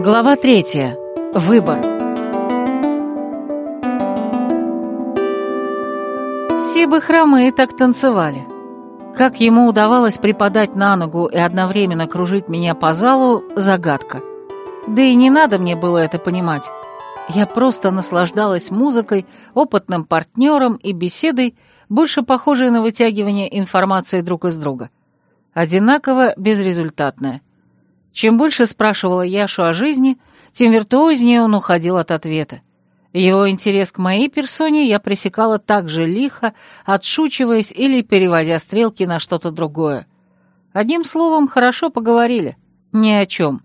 Глава третья. Выбор. Все бы хромые так танцевали. Как ему удавалось припадать на ногу и одновременно кружить меня по залу – загадка. Да и не надо мне было это понимать. Я просто наслаждалась музыкой, опытным партнером и беседой, больше похожей на вытягивание информации друг из друга. Одинаково безрезультатная. Чем больше спрашивала Яшу о жизни, тем виртуознее он уходил от ответа. Его интерес к моей персоне я пресекала так же лихо, отшучиваясь или переводя стрелки на что-то другое. Одним словом, хорошо поговорили. Ни о чем.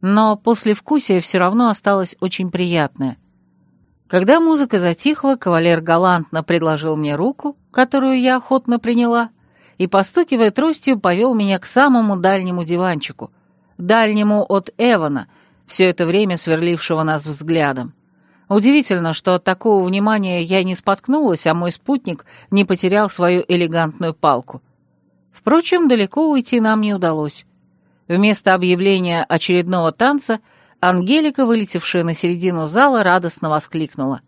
Но послевкусие все равно осталось очень приятное. Когда музыка затихла, кавалер галантно предложил мне руку, которую я охотно приняла, и, постукивая тростью, повел меня к самому дальнему диванчику, дальнему от Эвана, все это время сверлившего нас взглядом. Удивительно, что от такого внимания я не споткнулась, а мой спутник не потерял свою элегантную палку. Впрочем, далеко уйти нам не удалось. Вместо объявления очередного танца Ангелика, вылетевшая на середину зала, радостно воскликнула.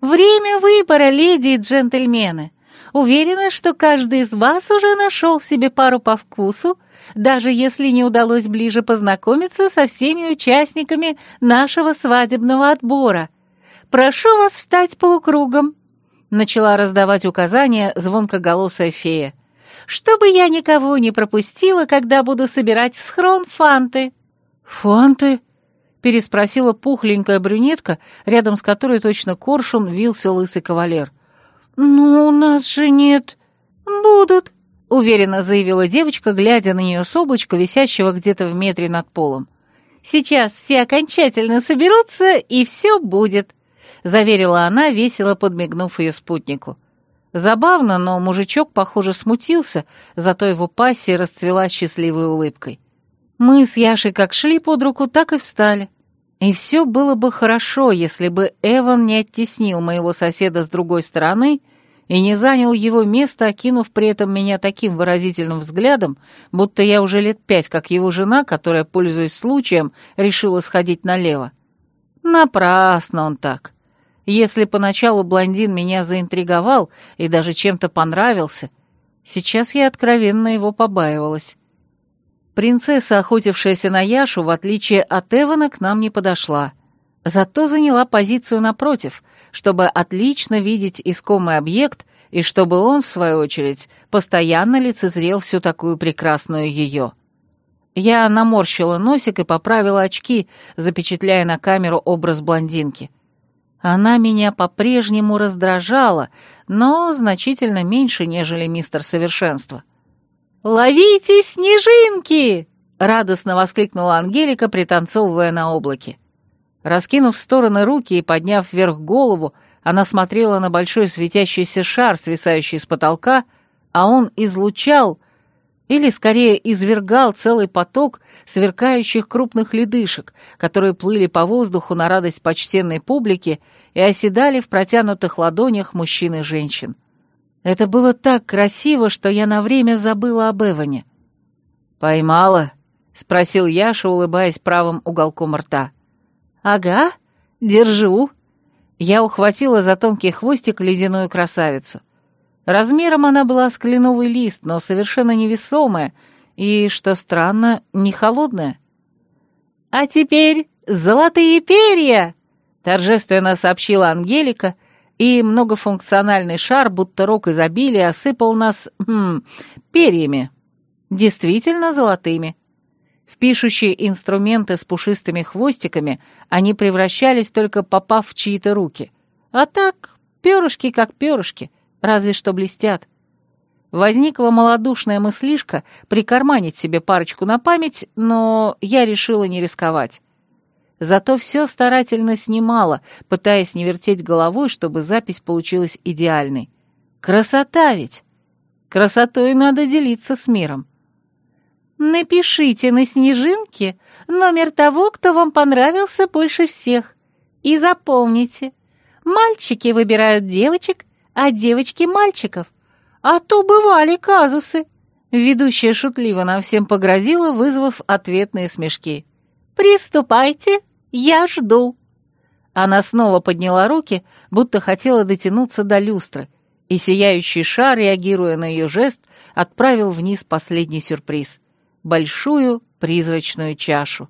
«Время выбора, леди и джентльмены! Уверена, что каждый из вас уже нашел себе пару по вкусу, даже если не удалось ближе познакомиться со всеми участниками нашего свадебного отбора. Прошу вас встать полукругом!» Начала раздавать указания звонкоголосая фея чтобы я никого не пропустила, когда буду собирать в схрон фанты». «Фанты?» — переспросила пухленькая брюнетка, рядом с которой точно коршун вился лысый кавалер. «Ну, у нас же нет...» «Будут», — уверенно заявила девочка, глядя на нее с облачка, висящего где-то в метре над полом. «Сейчас все окончательно соберутся, и все будет», — заверила она, весело подмигнув ее спутнику. Забавно, но мужичок, похоже, смутился, зато его пассия расцвела счастливой улыбкой. Мы с Яшей как шли под руку, так и встали. И все было бы хорошо, если бы Эван не оттеснил моего соседа с другой стороны и не занял его место, окинув при этом меня таким выразительным взглядом, будто я уже лет пять, как его жена, которая, пользуясь случаем, решила сходить налево. Напрасно он так. Если поначалу блондин меня заинтриговал и даже чем-то понравился, сейчас я откровенно его побаивалась. Принцесса, охотившаяся на Яшу, в отличие от Эвана, к нам не подошла. Зато заняла позицию напротив, чтобы отлично видеть искомый объект и чтобы он, в свою очередь, постоянно лицезрел всю такую прекрасную ее. Я наморщила носик и поправила очки, запечатляя на камеру образ блондинки — она меня по-прежнему раздражала, но значительно меньше, нежели мистер Совершенство. «Ловите снежинки!» — радостно воскликнула Ангелика, пританцовывая на облаке. Раскинув в стороны руки и подняв вверх голову, она смотрела на большой светящийся шар, свисающий с потолка, а он излучал, или скорее извергал целый поток сверкающих крупных ледышек, которые плыли по воздуху на радость почтенной публики и оседали в протянутых ладонях мужчин и женщин. Это было так красиво, что я на время забыла об Эване. «Поймала?» — спросил Яша, улыбаясь правым уголком рта. «Ага, держу». Я ухватила за тонкий хвостик ледяную красавицу. Размером она была с кленовый лист, но совершенно невесомая и, что странно, не холодная. «А теперь золотые перья!» торжественно сообщила Ангелика, и многофункциональный шар, будто рог изобилия, осыпал нас хм, перьями. Действительно золотыми. В пишущие инструменты с пушистыми хвостиками они превращались, только попав в чьи-то руки. А так, перышки как перышки, разве что блестят. Возникла малодушная мыслишка прикарманить себе парочку на память, но я решила не рисковать. Зато все старательно снимала, пытаясь не вертеть головой, чтобы запись получилась идеальной. Красота ведь! Красотой надо делиться с миром. Напишите на снежинке номер того, кто вам понравился больше всех. И запомните, мальчики выбирают девочек, а девочки — мальчиков. А то бывали казусы. Ведущая шутливо нам всем погрозила, вызвав ответные смешки. Приступайте, я жду». Она снова подняла руки, будто хотела дотянуться до люстры, и сияющий шар, реагируя на ее жест, отправил вниз последний сюрприз — большую призрачную чашу.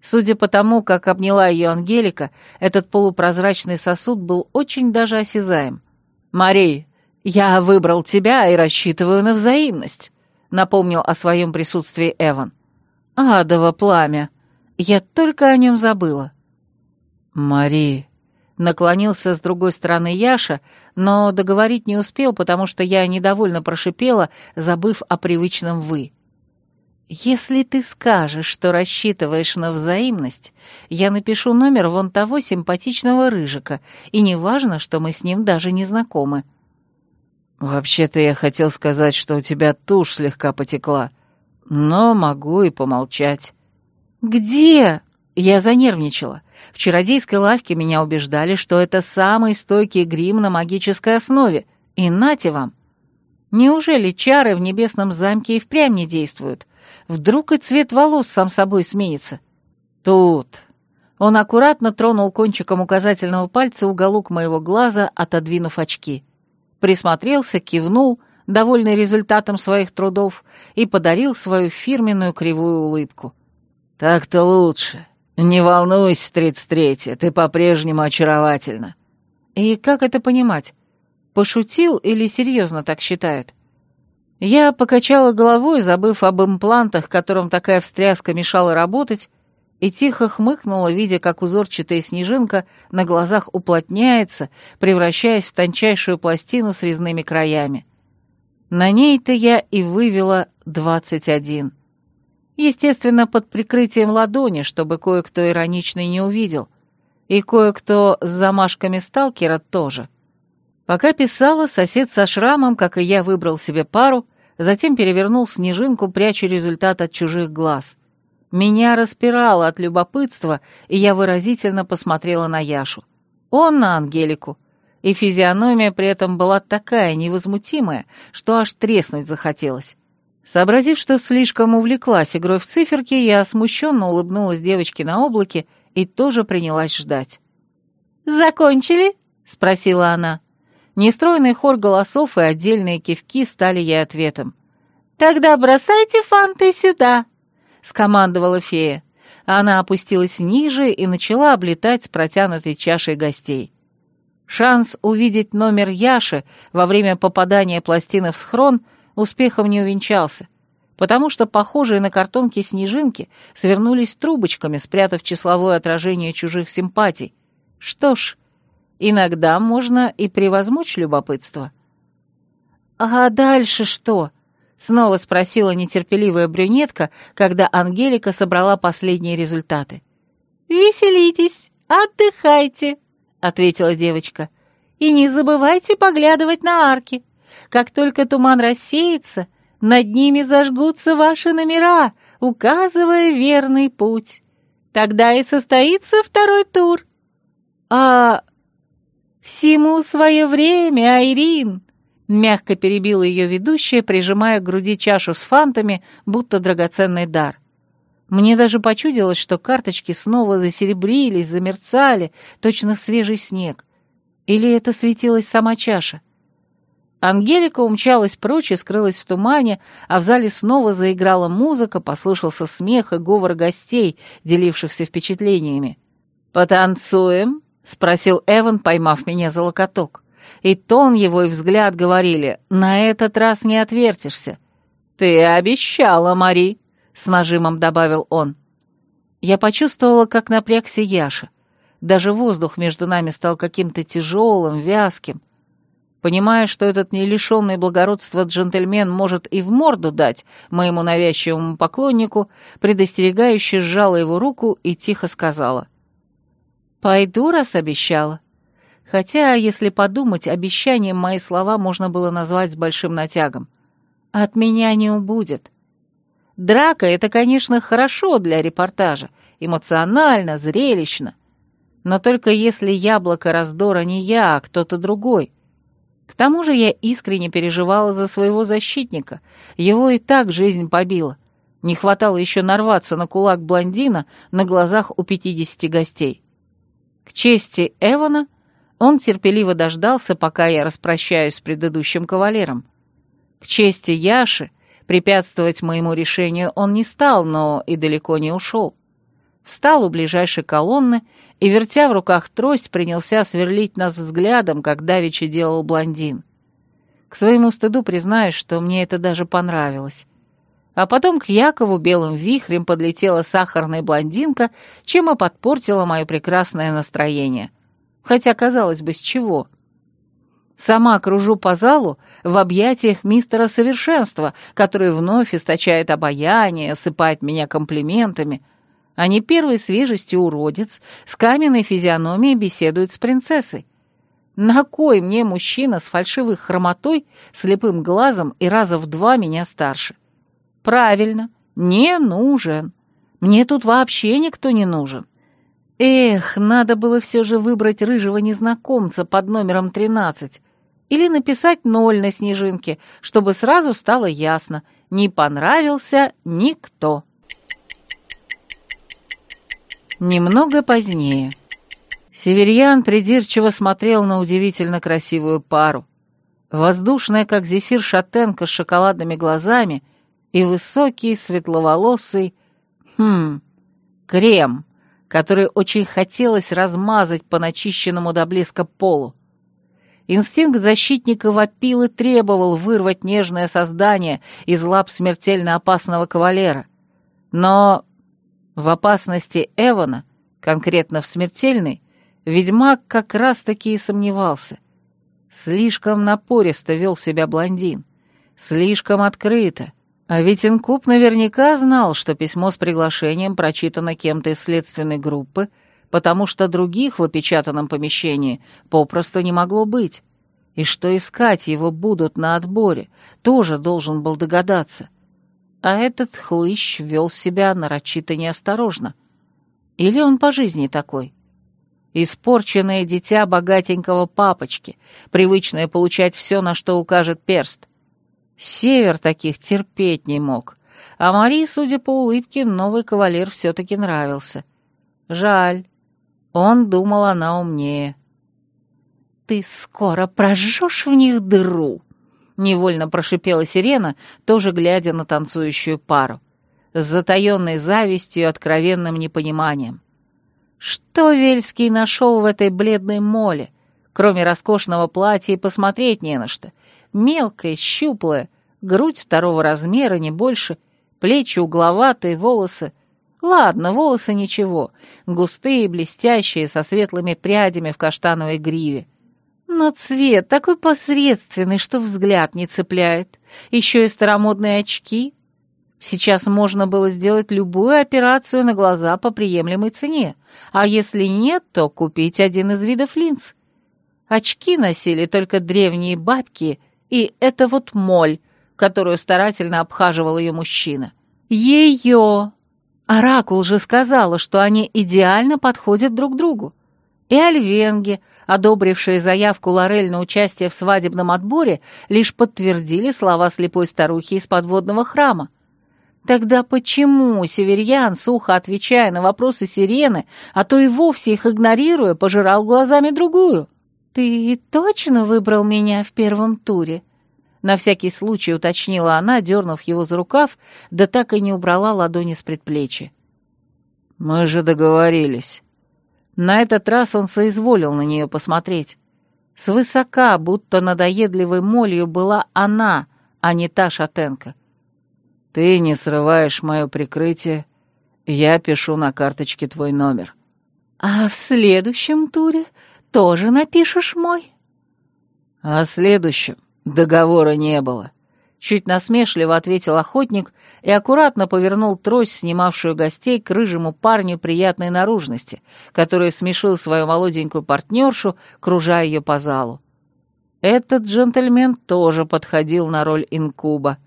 Судя по тому, как обняла ее Ангелика, этот полупрозрачный сосуд был очень даже осязаем. «Мария, я выбрал тебя и рассчитываю на взаимность», — напомнил о своем присутствии Эван. «Адово пламя. Я только о нем забыла». «Мари...» — наклонился с другой стороны Яша, но договорить не успел, потому что я недовольно прошипела, забыв о привычном «вы». «Если ты скажешь, что рассчитываешь на взаимность, я напишу номер вон того симпатичного рыжика, и неважно, что мы с ним даже не знакомы». «Вообще-то я хотел сказать, что у тебя тушь слегка потекла, но могу и помолчать». «Где?» Я занервничала. В чародейской лавке меня убеждали, что это самый стойкий грим на магической основе. И нате вам. Неужели чары в небесном замке и впрямь не действуют? Вдруг и цвет волос сам собой сменится? Тут. Он аккуратно тронул кончиком указательного пальца уголок моего глаза, отодвинув очки. Присмотрелся, кивнул, довольный результатом своих трудов, и подарил свою фирменную кривую улыбку. «Так-то лучше. Не волнуйся, тридцать третья, ты по-прежнему очаровательна». «И как это понимать? Пошутил или серьезно так считает?» Я покачала головой, забыв об имплантах, которым такая встряска мешала работать, и тихо хмыкнула, видя, как узорчатая снежинка на глазах уплотняется, превращаясь в тончайшую пластину с резными краями. На ней-то я и вывела двадцать один. Естественно, под прикрытием ладони, чтобы кое-кто ироничный не увидел. И кое-кто с замашками сталкера тоже. Пока писала, сосед со шрамом, как и я, выбрал себе пару, затем перевернул снежинку, пряча результат от чужих глаз. Меня распирало от любопытства, и я выразительно посмотрела на Яшу. Он на Ангелику. И физиономия при этом была такая невозмутимая, что аж треснуть захотелось. Сообразив, что слишком увлеклась игрой в циферки, я смущенно улыбнулась девочке на облаке и тоже принялась ждать. «Закончили?» — спросила она. Нестройный хор голосов и отдельные кивки стали ей ответом. «Тогда бросайте фанты сюда!» — скомандовала фея. Она опустилась ниже и начала облетать с протянутой чашей гостей. Шанс увидеть номер Яши во время попадания пластины в схрон — успехом не увенчался, потому что похожие на картонки снежинки свернулись трубочками, спрятав числовое отражение чужих симпатий. Что ж, иногда можно и превозмочь любопытство. «А дальше что?» — снова спросила нетерпеливая брюнетка, когда Ангелика собрала последние результаты. «Веселитесь, отдыхайте», — ответила девочка. «И не забывайте поглядывать на арки. Как только туман рассеется, над ними зажгутся ваши номера, указывая верный путь. Тогда и состоится второй тур. А всему свое время, Айрин, мягко перебила ее ведущая, прижимая к груди чашу с фантами, будто драгоценный дар. Мне даже почудилось, что карточки снова засеребрились, замерцали, точно свежий снег. Или это светилась сама чаша? — Ангелика умчалась прочь и скрылась в тумане, а в зале снова заиграла музыка, послышался смех и говор гостей, делившихся впечатлениями. «Потанцуем?» — спросил Эван, поймав меня за локоток. И тон его и взгляд говорили, «На этот раз не отвертишься». «Ты обещала, Мари», — с нажимом добавил он. Я почувствовала, как напрягся Яша. Даже воздух между нами стал каким-то тяжелым, вязким. Понимая, что этот не лишенный благородства джентльмен может и в морду дать моему навязчивому поклоннику, предостерегающе сжала его руку и тихо сказала. «Пойду, раз обещала». Хотя, если подумать, обещанием мои слова можно было назвать с большим натягом. «От меня не убудет». Драка — это, конечно, хорошо для репортажа, эмоционально, зрелищно. Но только если яблоко раздора не я, а кто-то другой — к тому же я искренне переживала за своего защитника. Его и так жизнь побила. Не хватало еще нарваться на кулак блондина на глазах у пятидесяти гостей. К чести Эвана он терпеливо дождался, пока я распрощаюсь с предыдущим кавалером. К чести Яши препятствовать моему решению он не стал, но и далеко не ушел. Встал у ближайшей колонны и, вертя в руках трость, принялся сверлить нас взглядом, как давеча делал блондин. К своему стыду признаюсь, что мне это даже понравилось. А потом к Якову белым вихрем подлетела сахарная блондинка, чем и подпортила мое прекрасное настроение. Хотя, казалось бы, с чего? Сама кружу по залу в объятиях мистера Совершенства, который вновь источает обаяние, осыпает меня комплиментами, а не первой свежести уродец с каменной физиономией беседует с принцессой. На кой мне мужчина с фальшивой хромотой, слепым глазом и раза в два меня старше? Правильно, не нужен. Мне тут вообще никто не нужен. Эх, надо было все же выбрать рыжего незнакомца под номером 13 или написать ноль на снежинке, чтобы сразу стало ясно, не понравился никто. Немного позднее. Северьян придирчиво смотрел на удивительно красивую пару. Воздушная, как зефир, шатенка с шоколадными глазами — и высокий, светловолосый, хм, крем, который очень хотелось размазать по начищенному до блеска полу. Инстинкт защитника вопил и требовал вырвать нежное создание из лап смертельно опасного кавалера. Но в опасности Эвана, конкретно в смертельной, ведьмак как раз-таки и сомневался. Слишком напористо вел себя блондин, слишком открыто, а ведь Инкуб наверняка знал, что письмо с приглашением прочитано кем-то из следственной группы, потому что других в опечатанном помещении попросту не могло быть. И что искать его будут на отборе, тоже должен был догадаться. А этот хлыщ вел себя нарочито неосторожно. Или он по жизни такой? Испорченное дитя богатенького папочки, привычное получать все, на что укажет перст — Север таких терпеть не мог. А Марии, судя по улыбке, новый кавалер все-таки нравился. Жаль. Он думал, она умнее. «Ты скоро прожжешь в них дыру!» — невольно прошипела сирена, тоже глядя на танцующую пару, с затаенной завистью и откровенным непониманием. Что Вельский нашел в этой бледной моле? Кроме роскошного платья и посмотреть не на что — Мелкая, щуплая, грудь второго размера, не больше, плечи угловатые, волосы... Ладно, волосы ничего, густые, блестящие, со светлыми прядями в каштановой гриве. Но цвет такой посредственный, что взгляд не цепляет. Еще и старомодные очки. Сейчас можно было сделать любую операцию на глаза по приемлемой цене, а если нет, то купить один из видов линз. Очки носили только древние бабки — и это вот моль, которую старательно обхаживал ее мужчина. Ее! Оракул же сказала, что они идеально подходят друг другу. И альвенги, одобрившие заявку Лорель на участие в свадебном отборе, лишь подтвердили слова слепой старухи из подводного храма. Тогда почему Северьян, сухо отвечая на вопросы сирены, а то и вовсе их игнорируя, пожирал глазами другую? «Ты точно выбрал меня в первом туре?» На всякий случай уточнила она, дернув его за рукав, да так и не убрала ладони с предплечья. «Мы же договорились». На этот раз он соизволил на нее посмотреть. Свысока, будто надоедливой молью, была она, а не та шатенка. «Ты не срываешь мое прикрытие, я пишу на карточке твой номер». «А в следующем туре тоже напишешь мой?» «О следующем договора не было», — чуть насмешливо ответил охотник и аккуратно повернул трость, снимавшую гостей, к рыжему парню приятной наружности, который смешил свою молоденькую партнершу, кружая ее по залу. Этот джентльмен тоже подходил на роль инкуба.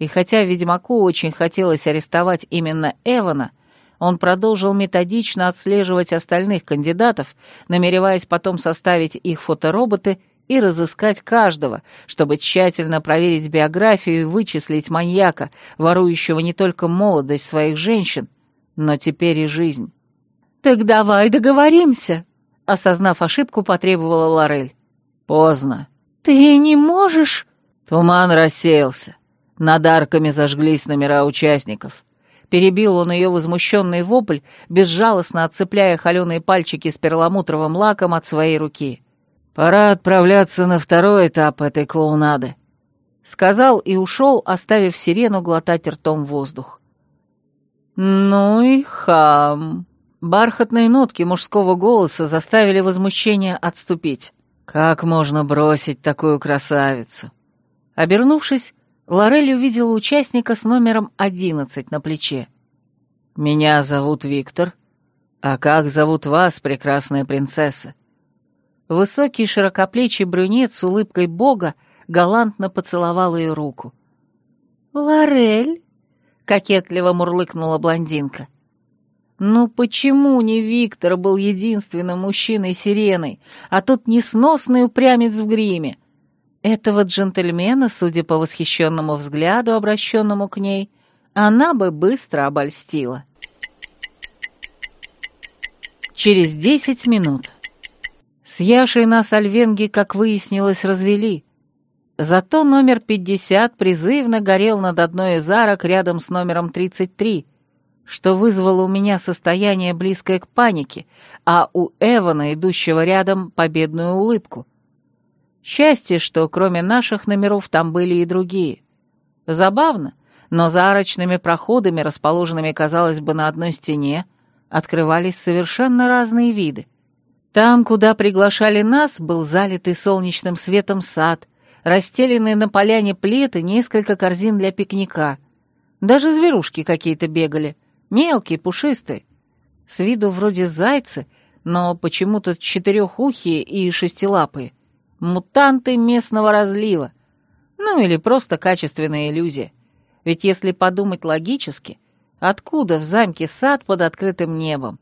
И хотя ведьмаку очень хотелось арестовать именно Эвана, — он продолжил методично отслеживать остальных кандидатов, намереваясь потом составить их фотороботы и разыскать каждого, чтобы тщательно проверить биографию и вычислить маньяка, ворующего не только молодость своих женщин, но теперь и жизнь. «Так давай договоримся», — осознав ошибку, потребовала Лорель. «Поздно». «Ты не можешь...» Туман рассеялся. Над арками зажглись номера участников. Перебил он ее возмущенный вопль, безжалостно отцепляя холеные пальчики с перламутровым лаком от своей руки. «Пора отправляться на второй этап этой клоунады», — сказал и ушел, оставив сирену глотать ртом воздух. «Ну и хам!» Бархатные нотки мужского голоса заставили возмущение отступить. «Как можно бросить такую красавицу?» Обернувшись, Лорель увидела участника с номером одиннадцать на плече. «Меня зовут Виктор. А как зовут вас, прекрасная принцесса?» Высокий широкоплечий брюнет с улыбкой бога галантно поцеловал ее руку. «Лорель?» — кокетливо мурлыкнула блондинка. Ну почему не Виктор был единственным мужчиной-сиреной, а тот несносный упрямец в гриме? Этого джентльмена, судя по восхищенному взгляду, обращенному к ней, она бы быстро обольстила. Через десять минут. С Яшей нас Альвенги, как выяснилось, развели. Зато номер пятьдесят призывно горел над одной из арок рядом с номером тридцать три, что вызвало у меня состояние близкое к панике, а у Эвана, идущего рядом, победную улыбку. Счастье, что кроме наших номеров там были и другие. Забавно, но за арочными проходами, расположенными, казалось бы, на одной стене, открывались совершенно разные виды. Там, куда приглашали нас, был залитый солнечным светом сад, расстеленный на поляне плед и несколько корзин для пикника. Даже зверушки какие-то бегали, мелкие, пушистые. С виду вроде зайцы, но почему-то четырехухие и шестилапые мутанты местного разлива. Ну или просто качественная иллюзия. Ведь если подумать логически, откуда в замке сад под открытым небом?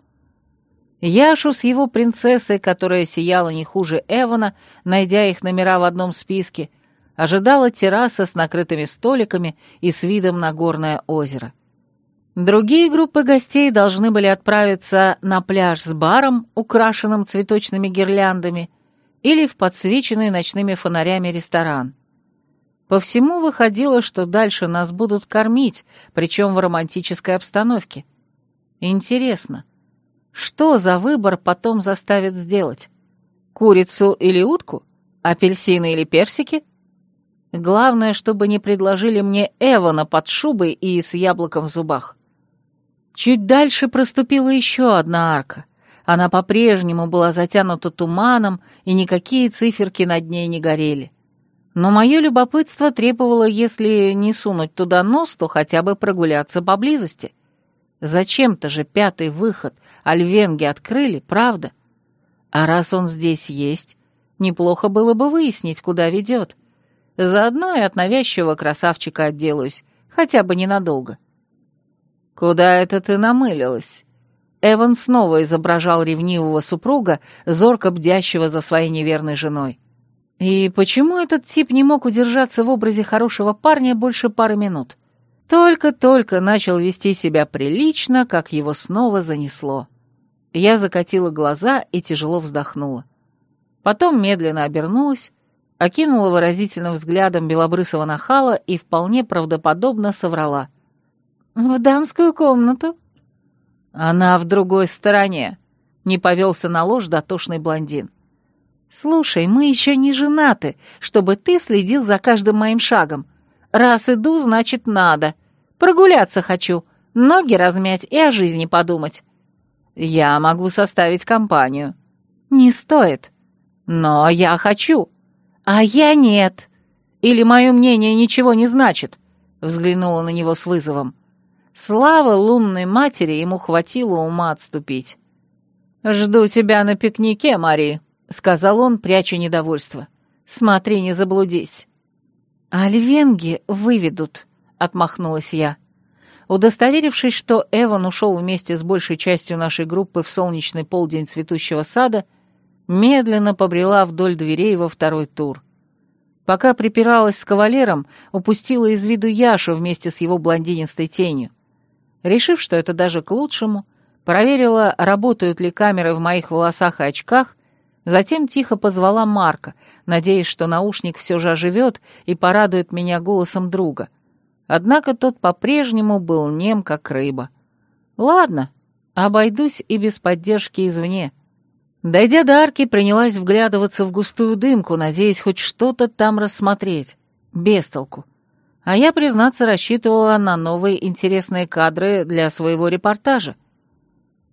Яшу с его принцессой, которая сияла не хуже Эвана, найдя их номера в одном списке, ожидала терраса с накрытыми столиками и с видом на горное озеро. Другие группы гостей должны были отправиться на пляж с баром, украшенным цветочными гирляндами, или в подсвеченный ночными фонарями ресторан. По всему выходило, что дальше нас будут кормить, причем в романтической обстановке. Интересно, что за выбор потом заставит сделать? Курицу или утку? Апельсины или персики? Главное, чтобы не предложили мне Эвана под шубой и с яблоком в зубах. Чуть дальше проступила еще одна арка. Она по-прежнему была затянута туманом, и никакие циферки над ней не горели. Но мое любопытство требовало, если не сунуть туда нос, то хотя бы прогуляться поблизости. Зачем-то же пятый выход Альвенги открыли, правда? А раз он здесь есть, неплохо было бы выяснить, куда ведет. Заодно и от навязчивого красавчика отделаюсь, хотя бы ненадолго. «Куда это ты намылилась?» Эван снова изображал ревнивого супруга, зорко бдящего за своей неверной женой. И почему этот тип не мог удержаться в образе хорошего парня больше пары минут? Только-только начал вести себя прилично, как его снова занесло. Я закатила глаза и тяжело вздохнула. Потом медленно обернулась, окинула выразительным взглядом белобрысого нахала и вполне правдоподобно соврала. «В дамскую комнату». «Она в другой стороне», — не повелся на ложь дотошный блондин. «Слушай, мы еще не женаты, чтобы ты следил за каждым моим шагом. Раз иду, значит, надо. Прогуляться хочу, ноги размять и о жизни подумать. Я могу составить компанию». «Не стоит». «Но я хочу». «А я нет». «Или мое мнение ничего не значит?» — взглянула на него с вызовом. Слава лунной матери ему хватило ума отступить. «Жду тебя на пикнике, Мари», — сказал он, пряча недовольство. «Смотри, не заблудись». «Альвенги выведут», — отмахнулась я. Удостоверившись, что Эван ушел вместе с большей частью нашей группы в солнечный полдень цветущего сада, медленно побрела вдоль дверей во второй тур. Пока припиралась с кавалером, упустила из виду Яшу вместе с его блондинистой тенью. Решив, что это даже к лучшему, проверила, работают ли камеры в моих волосах и очках, затем тихо позвала Марка, надеясь, что наушник все же оживет и порадует меня голосом друга. Однако тот по-прежнему был нем, как рыба. Ладно, обойдусь и без поддержки извне. Дойдя до арки, принялась вглядываться в густую дымку, надеясь хоть что-то там рассмотреть. Без толку. А я, признаться, рассчитывала на новые интересные кадры для своего репортажа.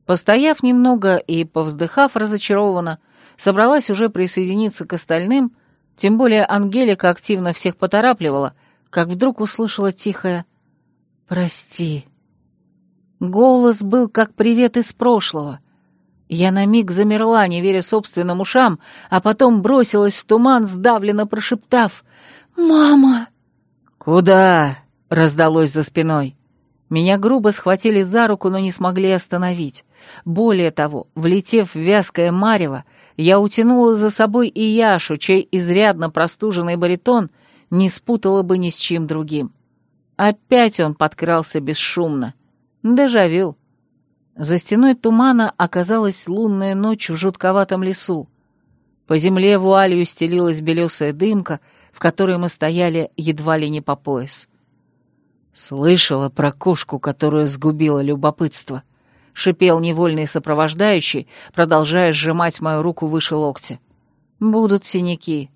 Постояв немного и повздыхав разочарованно, собралась уже присоединиться к остальным, тем более Ангелика активно всех поторапливала, как вдруг услышала тихое «Прости». Голос был как привет из прошлого. Я на миг замерла, не веря собственным ушам, а потом бросилась в туман, сдавленно прошептав «Мама!» «Куда?» — раздалось за спиной. Меня грубо схватили за руку, но не смогли остановить. Более того, влетев в вязкое марево, я утянула за собой и Яшу, чей изрядно простуженный баритон не спутала бы ни с чем другим. Опять он подкрался бесшумно. Дежавю. За стеной тумана оказалась лунная ночь в жутковатом лесу. По земле вуалью стелилась белесая дымка, в которой мы стояли едва ли не по пояс. Слышала про кошку, которая сгубила любопытство —— шипел невольный сопровождающий, продолжая сжимать мою руку выше локтя. «Будут синяки».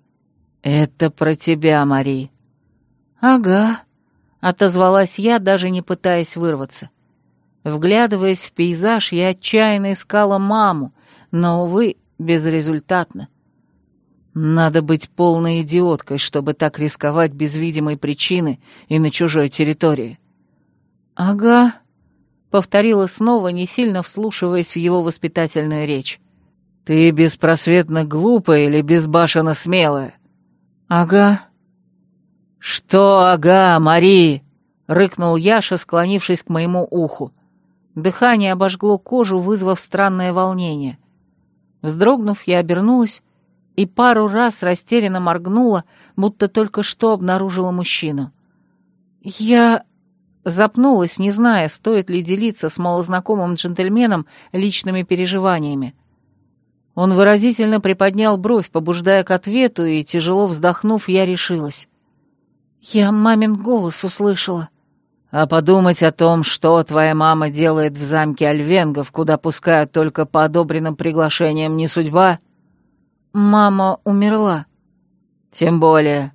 «Это про тебя, Мари». «Ага», — отозвалась я, даже не пытаясь вырваться. Вглядываясь в пейзаж, я отчаянно искала маму, но, увы, безрезультатно. Надо быть полной идиоткой, чтобы так рисковать без видимой причины и на чужой территории. «Ага», повторила снова, не сильно вслушиваясь в его воспитательную речь. «Ты беспросветно глупая или безбашенно смелая?» «Ага». «Что ага, Мари?» — рыкнул Яша, склонившись к моему уху. Дыхание обожгло кожу, вызвав странное волнение. Вздрогнув, я обернулась и пару раз растерянно моргнула, будто только что обнаружила мужчину. «Я...» Запнулась, не зная, стоит ли делиться с малознакомым джентльменом личными переживаниями. Он выразительно приподнял бровь, побуждая к ответу, и, тяжело вздохнув, я решилась. Я мамин голос услышала. А подумать о том, что твоя мама делает в замке Альвенгов, куда пускают только по одобренным приглашениям, не судьба? Мама умерла. Тем более.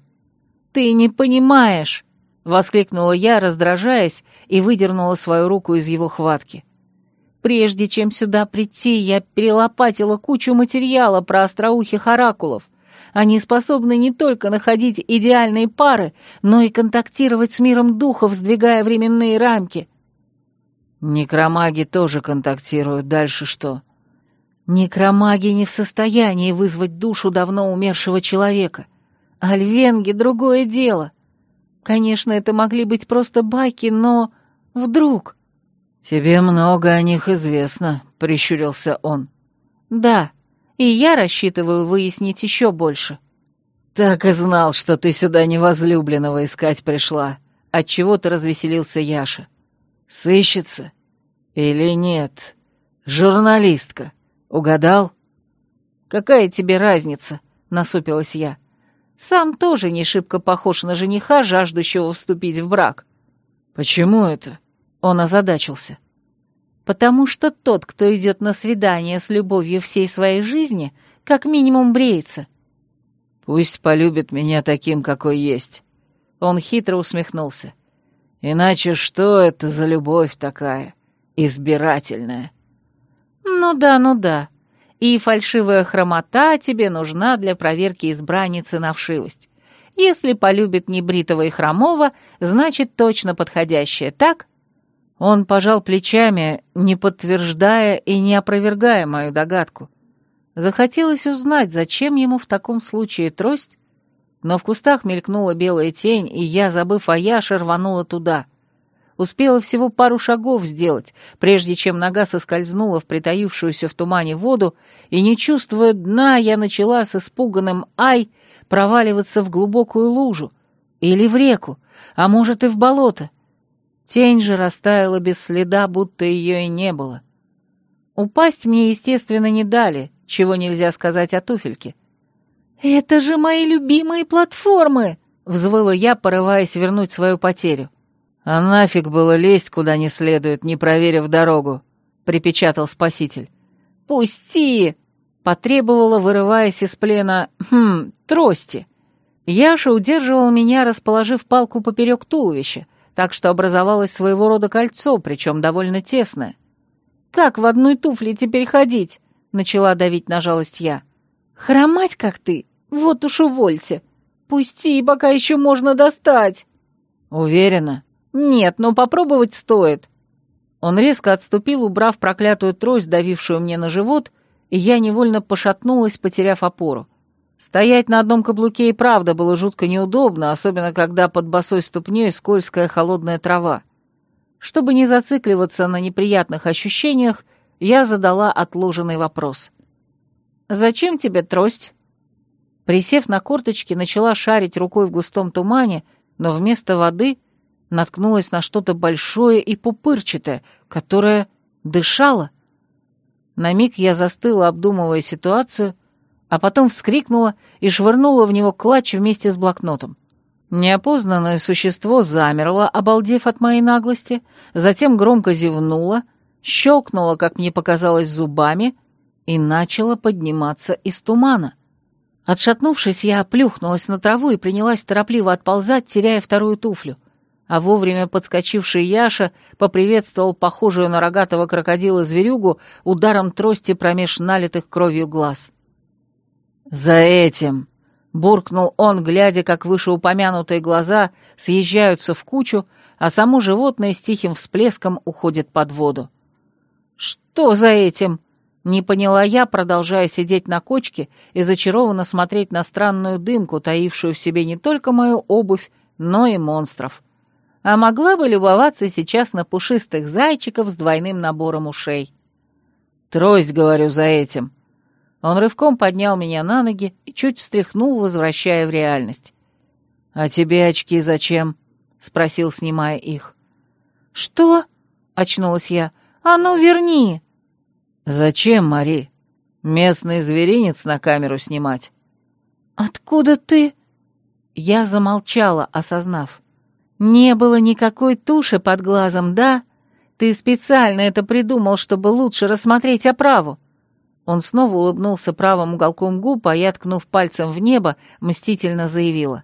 Ты не понимаешь. Воскликнула я, раздражаясь, и выдернула свою руку из его хватки. Прежде чем сюда прийти, я перелопатила кучу материала про остроухих оракулов. Они способны не только находить идеальные пары, но и контактировать с миром духов, сдвигая временные рамки. Некромаги тоже контактируют, дальше что? Некромаги не в состоянии вызвать душу давно умершего человека. Альвенги — другое дело. Конечно, это могли быть просто байки, но... Вдруг... «Тебе много о них известно», — прищурился он. «Да, и я рассчитываю выяснить еще больше». «Так и знал, что ты сюда невозлюбленного искать пришла», — отчего-то развеселился Яша. «Сыщется? Или нет? Журналистка. Угадал?» «Какая тебе разница?» — насупилась я. Сам тоже не шибко похож на жениха, жаждущего вступить в брак. «Почему это?» — он озадачился. «Потому что тот, кто идет на свидание с любовью всей своей жизни, как минимум бреется». «Пусть полюбит меня таким, какой есть». Он хитро усмехнулся. «Иначе что это за любовь такая? Избирательная?» «Ну да, ну да и фальшивая хромота тебе нужна для проверки избранницы на вшивость. Если полюбит небритого и хромого, значит точно подходящая, так?» Он пожал плечами, не подтверждая и не опровергая мою догадку. Захотелось узнать, зачем ему в таком случае трость, но в кустах мелькнула белая тень, и я, забыв о Яше, рванула туда. Успела всего пару шагов сделать, прежде чем нога соскользнула в притаившуюся в тумане воду, и, не чувствуя дна, я начала с испуганным «ай» проваливаться в глубокую лужу. Или в реку, а может и в болото. Тень же растаяла без следа, будто ее и не было. Упасть мне, естественно, не дали, чего нельзя сказать о туфельке. «Это же мои любимые платформы!» — взвыла я, порываясь вернуть свою потерю. «А нафиг было лезть куда не следует, не проверив дорогу», — припечатал спаситель. «Пусти!» — потребовала, вырываясь из плена, хм, трости. Яша удерживал меня, расположив палку поперек туловища, так что образовалось своего рода кольцо, причем довольно тесное. «Как в одной туфле теперь ходить?» — начала давить на жалость я. «Хромать, как ты? Вот уж увольте! Пусти, пока еще можно достать!» «Уверена?» «Нет, но попробовать стоит». Он резко отступил, убрав проклятую трость, давившую мне на живот, и я невольно пошатнулась, потеряв опору. Стоять на одном каблуке и правда было жутко неудобно, особенно когда под босой ступней скользкая холодная трава. Чтобы не зацикливаться на неприятных ощущениях, я задала отложенный вопрос. «Зачем тебе трость?» Присев на корточки, начала шарить рукой в густом тумане, но вместо воды наткнулась на что-то большое и пупырчатое, которое дышало. На миг я застыла, обдумывая ситуацию, а потом вскрикнула и швырнула в него клатч вместе с блокнотом. Неопознанное существо замерло, обалдев от моей наглости, затем громко зевнуло, щелкнуло, как мне показалось, зубами и начало подниматься из тумана. Отшатнувшись, я оплюхнулась на траву и принялась торопливо отползать, теряя вторую туфлю а вовремя подскочивший Яша поприветствовал похожую на рогатого крокодила зверюгу ударом трости промеж налитых кровью глаз. «За этим!» — буркнул он, глядя, как вышеупомянутые глаза съезжаются в кучу, а само животное с тихим всплеском уходит под воду. «Что за этим?» — не поняла я, продолжая сидеть на кочке и зачарованно смотреть на странную дымку, таившую в себе не только мою обувь, но и монстров — а могла бы любоваться сейчас на пушистых зайчиков с двойным набором ушей. «Трость, говорю, за этим». Он рывком поднял меня на ноги и чуть встряхнул, возвращая в реальность. «А тебе очки зачем?» — спросил, снимая их. «Что?» — очнулась я. «А ну, верни!» «Зачем, Мари? Местный зверинец на камеру снимать?» «Откуда ты?» Я замолчала, осознав. «Не было никакой туши под глазом, да? Ты специально это придумал, чтобы лучше рассмотреть оправу». Он снова улыбнулся правым уголком губ, а я, ткнув пальцем в небо, мстительно заявила.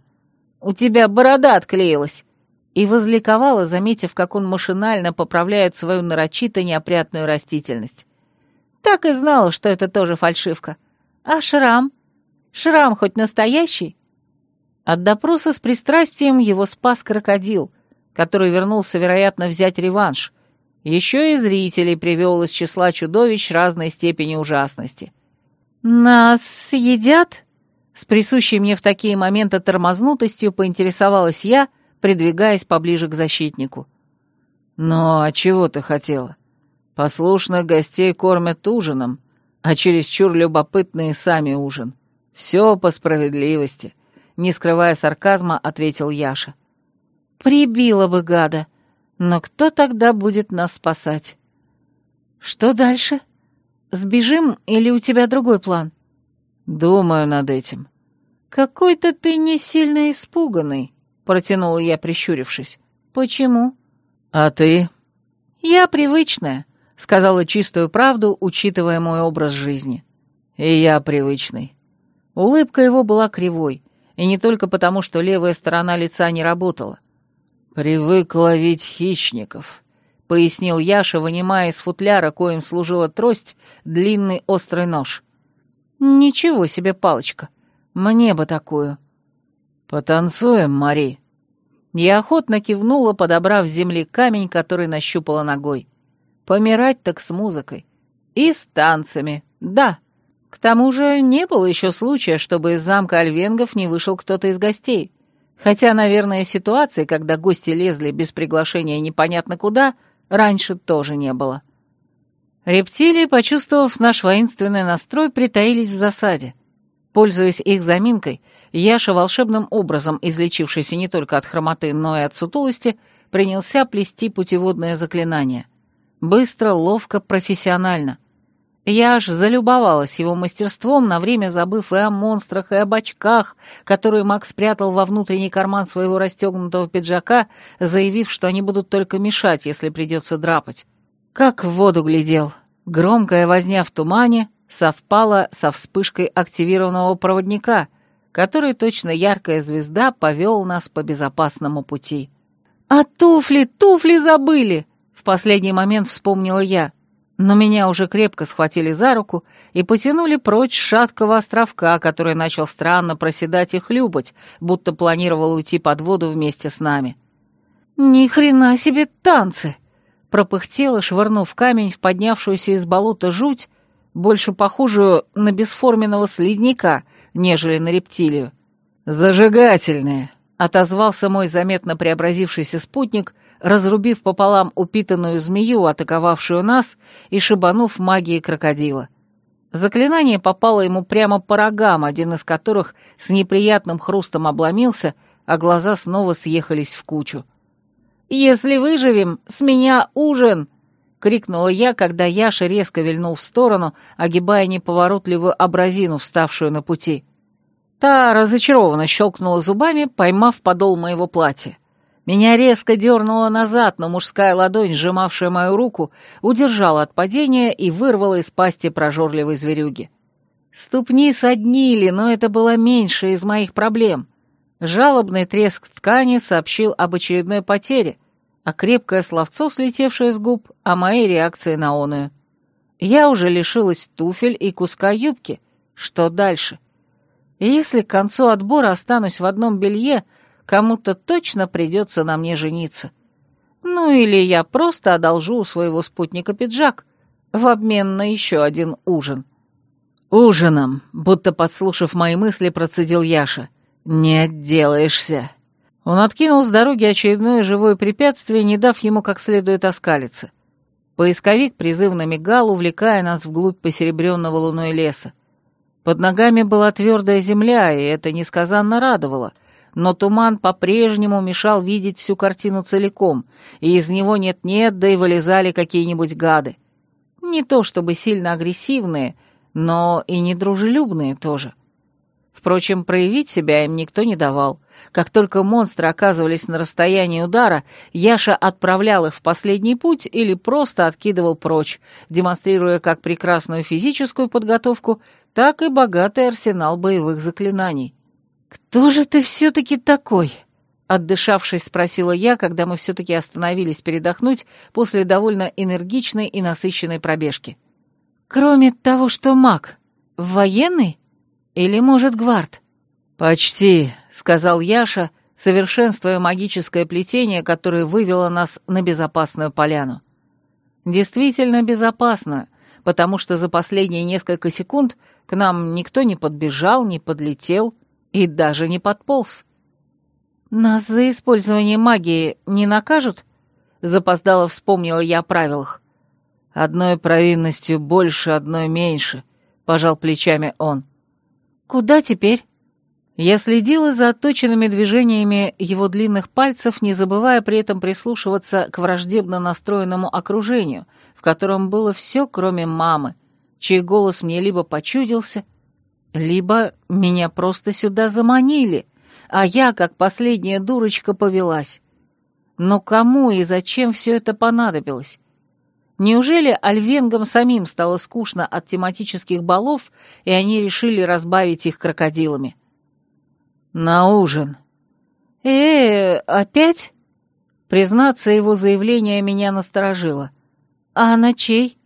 «У тебя борода отклеилась!» И возликовала, заметив, как он машинально поправляет свою нарочито неопрятную растительность. «Так и знала, что это тоже фальшивка. А шрам? Шрам хоть настоящий?» От допроса с пристрастием его спас крокодил, который вернулся, вероятно, взять реванш. Еще и зрителей привел из числа чудовищ разной степени ужасности. «Нас съедят?» С присущей мне в такие моменты тормознутостью поинтересовалась я, придвигаясь поближе к защитнику. «Ну, а чего ты хотела? Послушных гостей кормят ужином, а чересчур любопытные сами ужин. Все по справедливости» не скрывая сарказма, ответил Яша. «Прибила бы гада. Но кто тогда будет нас спасать?» «Что дальше? Сбежим или у тебя другой план?» «Думаю над этим». «Какой-то ты не сильно испуганный», — протянула я, прищурившись. «Почему?» «А ты?» «Я привычная», — сказала чистую правду, учитывая мой образ жизни. «И я привычный». Улыбка его была кривой, и не только потому, что левая сторона лица не работала. «Привык ловить хищников», — пояснил Яша, вынимая из футляра, коим служила трость, длинный острый нож. «Ничего себе палочка! Мне бы такую!» «Потанцуем, Мари!» Я охотно кивнула, подобрав с земли камень, который нащупала ногой. Помирать так с музыкой. И с танцами, да. К тому же не было еще случая, чтобы из замка Альвенгов не вышел кто-то из гостей. Хотя, наверное, ситуации, когда гости лезли без приглашения непонятно куда, раньше тоже не было. Рептилии, почувствовав наш воинственный настрой, притаились в засаде. Пользуясь их заминкой, Яша, волшебным образом излечившийся не только от хромоты, но и от сутулости, принялся плести путеводное заклинание. Быстро, ловко, профессионально. Я аж залюбовалась его мастерством, на время забыв и о монстрах, и об очках, которые Макс спрятал во внутренний карман своего расстегнутого пиджака, заявив, что они будут только мешать, если придется драпать. Как в воду глядел. Громкая возня в тумане совпала со вспышкой активированного проводника, который точно яркая звезда повел нас по безопасному пути. «А туфли, туфли забыли!» — в последний момент вспомнила я — но меня уже крепко схватили за руку и потянули прочь шаткого островка, который начал странно проседать и хлюпать, будто планировал уйти под воду вместе с нами. «Ни хрена себе танцы!» — пропыхтела, швырнув камень в поднявшуюся из болота жуть, больше похожую на бесформенного слизняка, нежели на рептилию. «Зажигательные!» — отозвался мой заметно преобразившийся спутник, разрубив пополам упитанную змею, атаковавшую нас, и шибанув магией крокодила. Заклинание попало ему прямо по рогам, один из которых с неприятным хрустом обломился, а глаза снова съехались в кучу. «Если выживем, с меня ужин!» — крикнула я, когда Яша резко вильнул в сторону, огибая неповоротливую абразину, вставшую на пути. Та разочарованно щелкнула зубами, поймав подол моего платья. Меня резко дернуло назад, но мужская ладонь, сжимавшая мою руку, удержала от падения и вырвала из пасти прожорливой зверюги. Ступни соднили, но это было меньше из моих проблем. Жалобный треск ткани сообщил об очередной потере, а крепкое словцо, слетевшее с губ, о моей реакции на оную. Я уже лишилась туфель и куска юбки. Что дальше? если к концу отбора останусь в одном белье, кому-то точно придется на мне жениться. Ну или я просто одолжу у своего спутника пиджак в обмен на еще один ужин. Ужином, будто подслушав мои мысли, процедил Яша. «Не отделаешься». Он откинул с дороги очередное живое препятствие, не дав ему как следует оскалиться. Поисковик призывно мигал, увлекая нас вглубь посеребренного луной леса. Под ногами была твердая земля, и это несказанно радовало — но туман по-прежнему мешал видеть всю картину целиком, и из него нет-нет, да и вылезали какие-нибудь гады. Не то чтобы сильно агрессивные, но и недружелюбные тоже. Впрочем, проявить себя им никто не давал. Как только монстры оказывались на расстоянии удара, Яша отправлял их в последний путь или просто откидывал прочь, демонстрируя как прекрасную физическую подготовку, так и богатый арсенал боевых заклинаний. «Кто же ты все-таки такой?» Отдышавшись, спросила я, когда мы все-таки остановились передохнуть после довольно энергичной и насыщенной пробежки. «Кроме того, что маг, военный? Или, может, гвард?» «Почти», — сказал Яша, совершенствуя магическое плетение, которое вывело нас на безопасную поляну. Действительно безопасную, потому что за последние несколько секунд к нам никто не подбежал, не подлетел, и даже не подполз. «Нас за использование магии не накажут?» Запоздало вспомнила я о правилах. «Одной провинностью больше, одной меньше», — пожал плечами он. «Куда теперь?» Я следила за отточенными движениями его длинных пальцев, не забывая при этом прислушиваться к враждебно настроенному окружению, в котором было все, кроме мамы, чей голос мне либо почудился, либо меня просто сюда заманили, а я, как последняя дурочка, повелась. Но кому и зачем все это понадобилось? Неужели альвенгам самим стало скучно от тематических балов, и они решили разбавить их крокодилами? «На ужин». «Э, опять?» Признаться, его заявление меня насторожило. «А на чей?»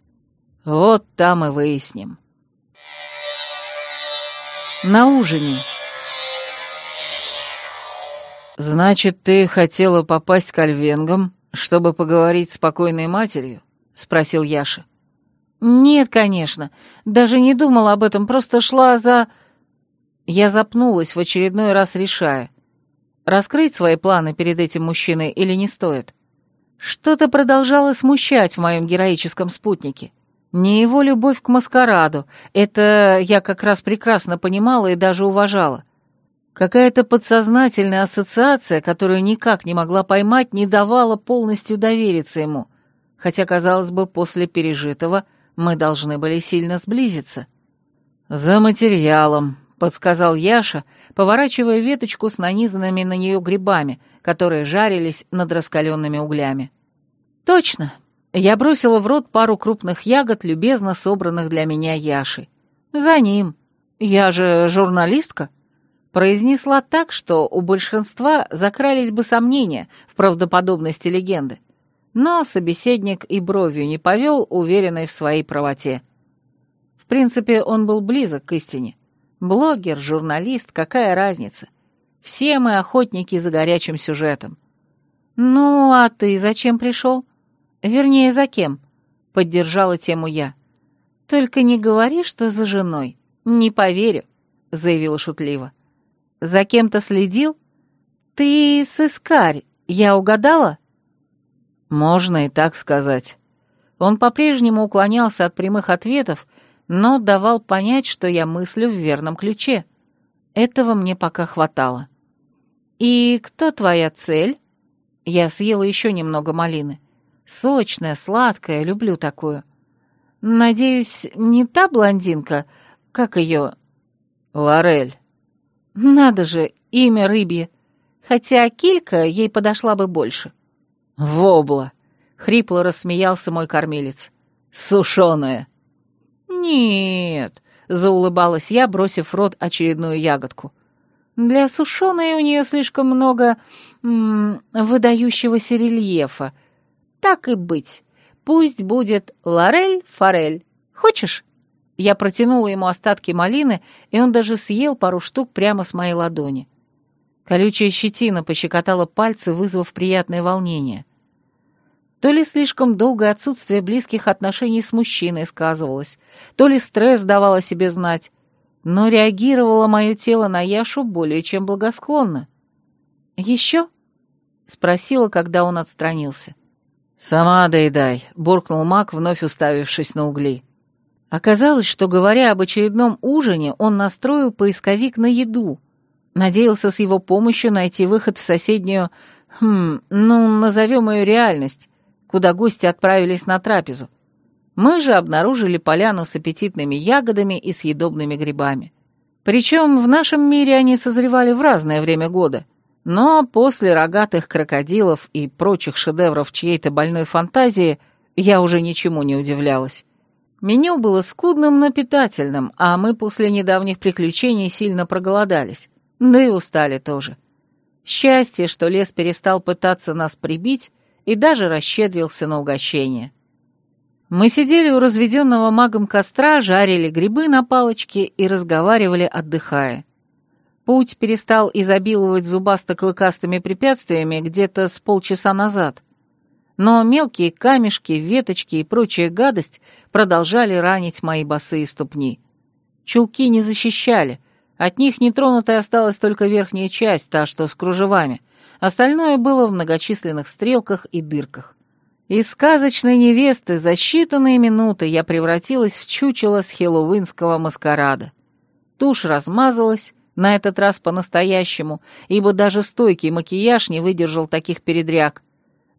«Вот там и выясним». На ужине. «Значит, ты хотела попасть к Альвенгам, чтобы поговорить с покойной матерью?» — спросил Яша. «Нет, конечно. Даже не думала об этом, просто шла за...» Я запнулась в очередной раз, решая. Раскрыть свои планы перед этим мужчиной или не стоит? Что-то продолжало смущать в моем героическом спутнике. Не его любовь к маскараду, это я как раз прекрасно понимала и даже уважала. Какая-то подсознательная ассоциация, которую никак не могла поймать, не давала полностью довериться ему, хотя, казалось бы, после пережитого мы должны были сильно сблизиться. «За материалом», — подсказал Яша, поворачивая веточку с нанизанными на нее грибами, которые жарились над раскаленными углями. «Точно!» Я бросила в рот пару крупных ягод, любезно собранных для меня Яшей. «За ним. Я же журналистка». Произнесла так, что у большинства закрались бы сомнения в правдоподобности легенды. Но собеседник и бровью не повел, уверенный в своей правоте. В принципе, он был близок к истине. Блогер, журналист, какая разница? Все мы охотники за горячим сюжетом. «Ну, а ты зачем пришел?» «Вернее, за кем?» — поддержала тему я. «Только не говори, что за женой. Не поверю», — заявила шутливо. «За кем-то следил? Ты сыскарь, я угадала?» «Можно и так сказать». Он по-прежнему уклонялся от прямых ответов, но давал понять, что я мыслю в верном ключе. Этого мне пока хватало. «И кто твоя цель?» Я съела еще немного малины. Сочная, сладкая, люблю такую. Надеюсь, не та блондинка, как ее... Лорель. Надо же, имя рыбье. Хотя килька ей подошла бы больше. Вобла. Хрипло рассмеялся мой кормилец. Сушеная. «Нет», — заулыбалась я, бросив в рот очередную ягодку. «Для сушеной у нее слишком много м -м, выдающегося рельефа. Так и быть. Пусть будет Лорель-Форель. Хочешь?» Я протянула ему остатки малины, и он даже съел пару штук прямо с моей ладони. Колючая щетина пощекотала пальцы, вызвав приятное волнение. То ли слишком долгое отсутствие близких отношений с мужчиной сказывалось, то ли стресс давал о себе знать, но реагировало мое тело на Яшу более чем благосклонно. «Еще?» — спросила, когда он отстранился. «Сама доедай», — буркнул маг, вновь уставившись на угли. Оказалось, что, говоря об очередном ужине, он настроил поисковик на еду. Надеялся с его помощью найти выход в соседнюю, хм, ну, назовем ее реальность, куда гости отправились на трапезу. Мы же обнаружили поляну с аппетитными ягодами и съедобными грибами. Причем в нашем мире они созревали в разное время года, но после рогатых крокодилов и прочих шедевров чьей-то больной фантазии я уже ничему не удивлялась. Меню было скудным, но питательным, а мы после недавних приключений сильно проголодались, да и устали тоже. Счастье, что лес перестал пытаться нас прибить, и даже расщедрился на угощение. Мы сидели у разведенного магом костра, жарили грибы на палочке и разговаривали, отдыхая. Путь перестал изобиловать зубасто-клыкастыми препятствиями где-то с полчаса назад. Но мелкие камешки, веточки и прочая гадость продолжали ранить мои босые ступни. Чулки не защищали, от них нетронутой осталась только верхняя часть, та, что с кружевами, Остальное было в многочисленных стрелках и дырках. Из сказочной невесты за считанные минуты я превратилась в чучело с хеллоуинского маскарада. Тушь размазалась, на этот раз по-настоящему, ибо даже стойкий макияж не выдержал таких передряг.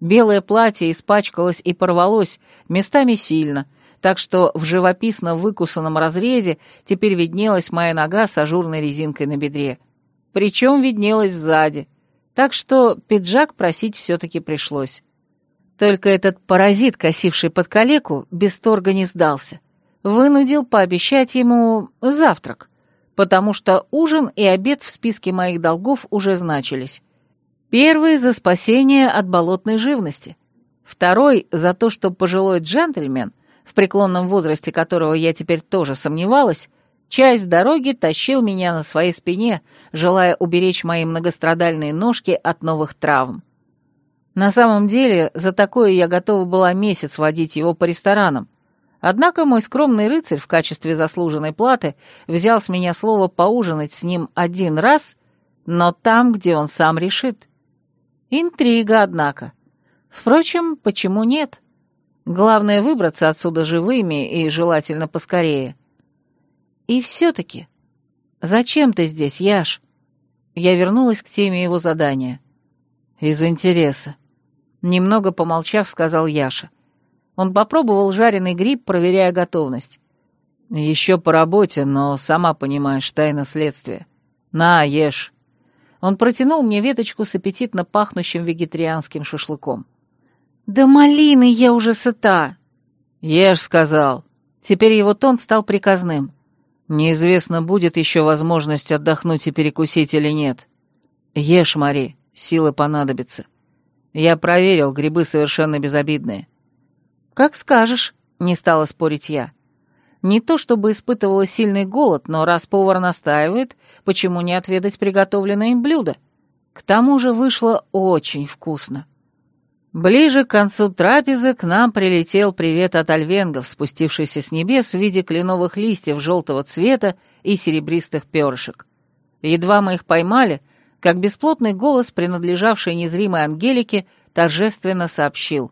Белое платье испачкалось и порвалось, местами сильно, так что в живописно выкусанном разрезе теперь виднелась моя нога с ажурной резинкой на бедре. Причем виднелась сзади — так что пиджак просить все-таки пришлось. Только этот паразит, косивший под калеку, без торга не сдался. Вынудил пообещать ему завтрак, потому что ужин и обед в списке моих долгов уже значились. Первый за спасение от болотной живности. Второй за то, что пожилой джентльмен, в преклонном возрасте которого я теперь тоже сомневалась, Часть дороги тащил меня на своей спине, желая уберечь мои многострадальные ножки от новых травм. На самом деле, за такое я готова была месяц водить его по ресторанам. Однако мой скромный рыцарь в качестве заслуженной платы взял с меня слово поужинать с ним один раз, но там, где он сам решит. Интрига, однако. Впрочем, почему нет? Главное выбраться отсюда живыми и желательно поскорее. И все-таки, зачем ты здесь, Яш? Я вернулась к теме его задания. Из интереса. Немного помолчав, сказал Яша. Он попробовал жареный гриб, проверяя готовность. Еще по работе, но, сама понимаешь, тайна следствия. На, ешь. Он протянул мне веточку с аппетитно пахнущим вегетарианским шашлыком. «Да малины, я уже сыта!» «Ешь», — сказал. Теперь его тон стал приказным. «Неизвестно, будет еще возможность отдохнуть и перекусить или нет. Ешь, Мари, силы понадобятся. Я проверил, грибы совершенно безобидные». «Как скажешь», — не стала спорить я. Не то чтобы испытывала сильный голод, но раз повар настаивает, почему не отведать приготовленное им блюдо? К тому же вышло очень вкусно. Ближе к концу трапезы к нам прилетел привет от альвенгов, спустившийся с небес в виде кленовых листьев желтого цвета и серебристых перышек. Едва мы их поймали, как бесплотный голос, принадлежавший незримой Ангелике, торжественно сообщил.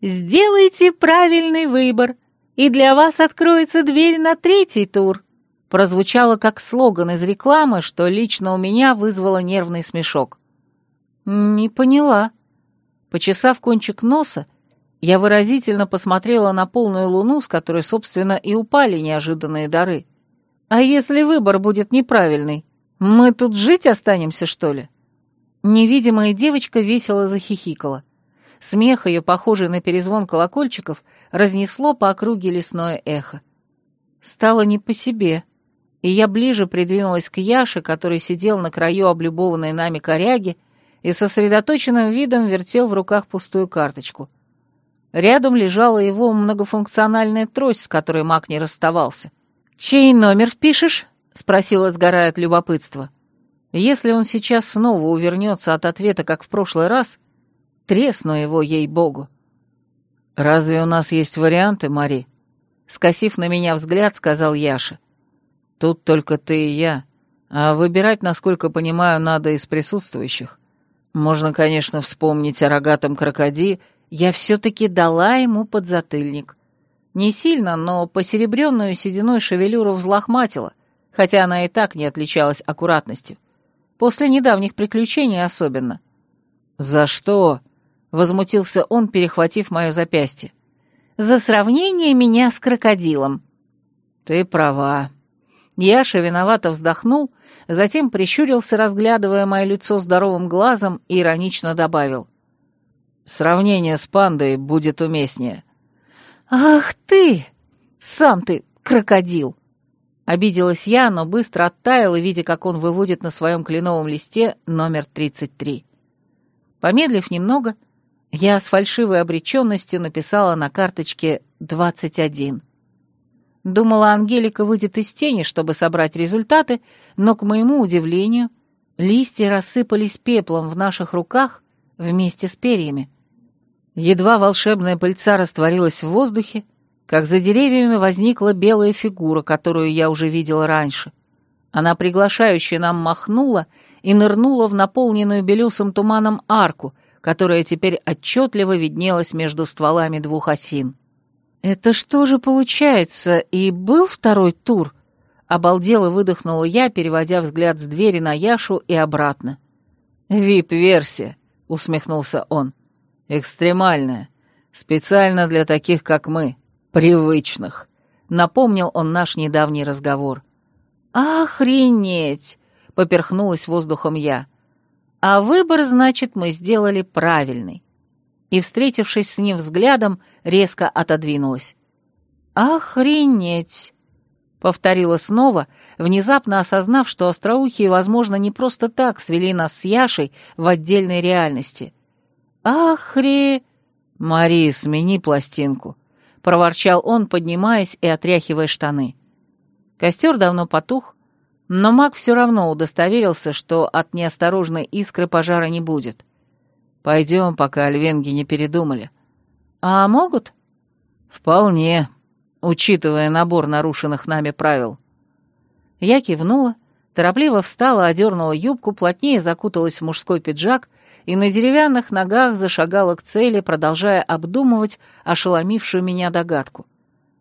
«Сделайте правильный выбор!» и для вас откроется дверь на третий тур», прозвучало как слоган из рекламы, что лично у меня вызвало нервный смешок. «Не поняла». Почесав кончик носа, я выразительно посмотрела на полную луну, с которой, собственно, и упали неожиданные дары. «А если выбор будет неправильный, мы тут жить останемся, что ли?» Невидимая девочка весело захихикала. Смех ее, похожий на перезвон колокольчиков, разнесло по округе лесное эхо. Стало не по себе, и я ближе придвинулась к Яше, который сидел на краю облюбованной нами коряги и сосредоточенным видом вертел в руках пустую карточку. Рядом лежала его многофункциональная трость, с которой маг не расставался. «Чей номер впишешь?» — спросила, сгорая от любопытства. «Если он сейчас снова увернется от ответа, как в прошлый раз, тресну его, ей-богу». «Разве у нас есть варианты, Мари?» Скосив на меня взгляд, сказал Яша. «Тут только ты и я, а выбирать, насколько понимаю, надо из присутствующих. Можно, конечно, вспомнить о рогатом крокоди, я все-таки дала ему подзатыльник. Не сильно, но посеребренную сединой шевелюру взлохматила, хотя она и так не отличалась аккуратностью. После недавних приключений особенно. «За что?» — возмутился он, перехватив мое запястье. «За сравнение меня с крокодилом». «Ты права». Яша виновато вздохнул, затем прищурился, разглядывая мое лицо здоровым глазом, и иронично добавил. «Сравнение с пандой будет уместнее». «Ах ты! Сам ты крокодил!» Обиделась я, но быстро оттаяла, видя, как он выводит на своем кленовом листе номер 33. Помедлив немного, — я с фальшивой обреченностью написала на карточке «двадцать один». Думала, Ангелика выйдет из тени, чтобы собрать результаты, но, к моему удивлению, листья рассыпались пеплом в наших руках вместе с перьями. Едва волшебная пыльца растворилась в воздухе, как за деревьями возникла белая фигура, которую я уже видела раньше. Она приглашающе нам махнула и нырнула в наполненную белесым туманом арку — которая теперь отчетливо виднелась между стволами двух осин. «Это что же получается, и был второй тур?» Обалдело выдохнула я, переводя взгляд с двери на Яшу и обратно. «Вип-версия», — усмехнулся он. «Экстремальная. Специально для таких, как мы. Привычных», — напомнил он наш недавний разговор. «Охренеть!» — поперхнулась воздухом я. А выбор, значит, мы сделали правильный. И, встретившись с ним взглядом, резко отодвинулась. «Охренеть!» — повторила снова, внезапно осознав, что остроухие, возможно, не просто так свели нас с Яшей в отдельной реальности. «Ахре...» «Мари, смени пластинку», — проворчал он, поднимаясь и отряхивая штаны. Костер давно потух, но маг все равно удостоверился, что от неосторожной искры пожара не будет. «Пойдем, пока альвенги не передумали». «А могут?» «Вполне, учитывая набор нарушенных нами правил». Я кивнула, Торопливо встала, одернула юбку, плотнее закуталась в мужской пиджак и на деревянных ногах зашагала к цели, продолжая обдумывать ошеломившую меня догадку.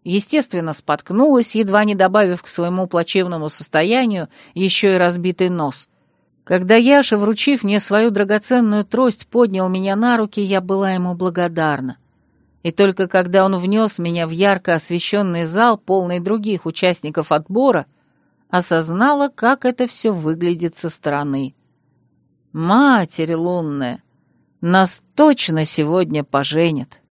Естественно, споткнулась, едва не добавив к своему плачевному состоянию еще и разбитый нос. Когда Яша, вручив мне свою драгоценную трость, поднял меня на руки, я была ему благодарна. И только когда он внес меня в ярко освещенный зал, полный других участников отбора, осознала, как это все выглядит со стороны. Матерь лунная, нас точно сегодня поженят.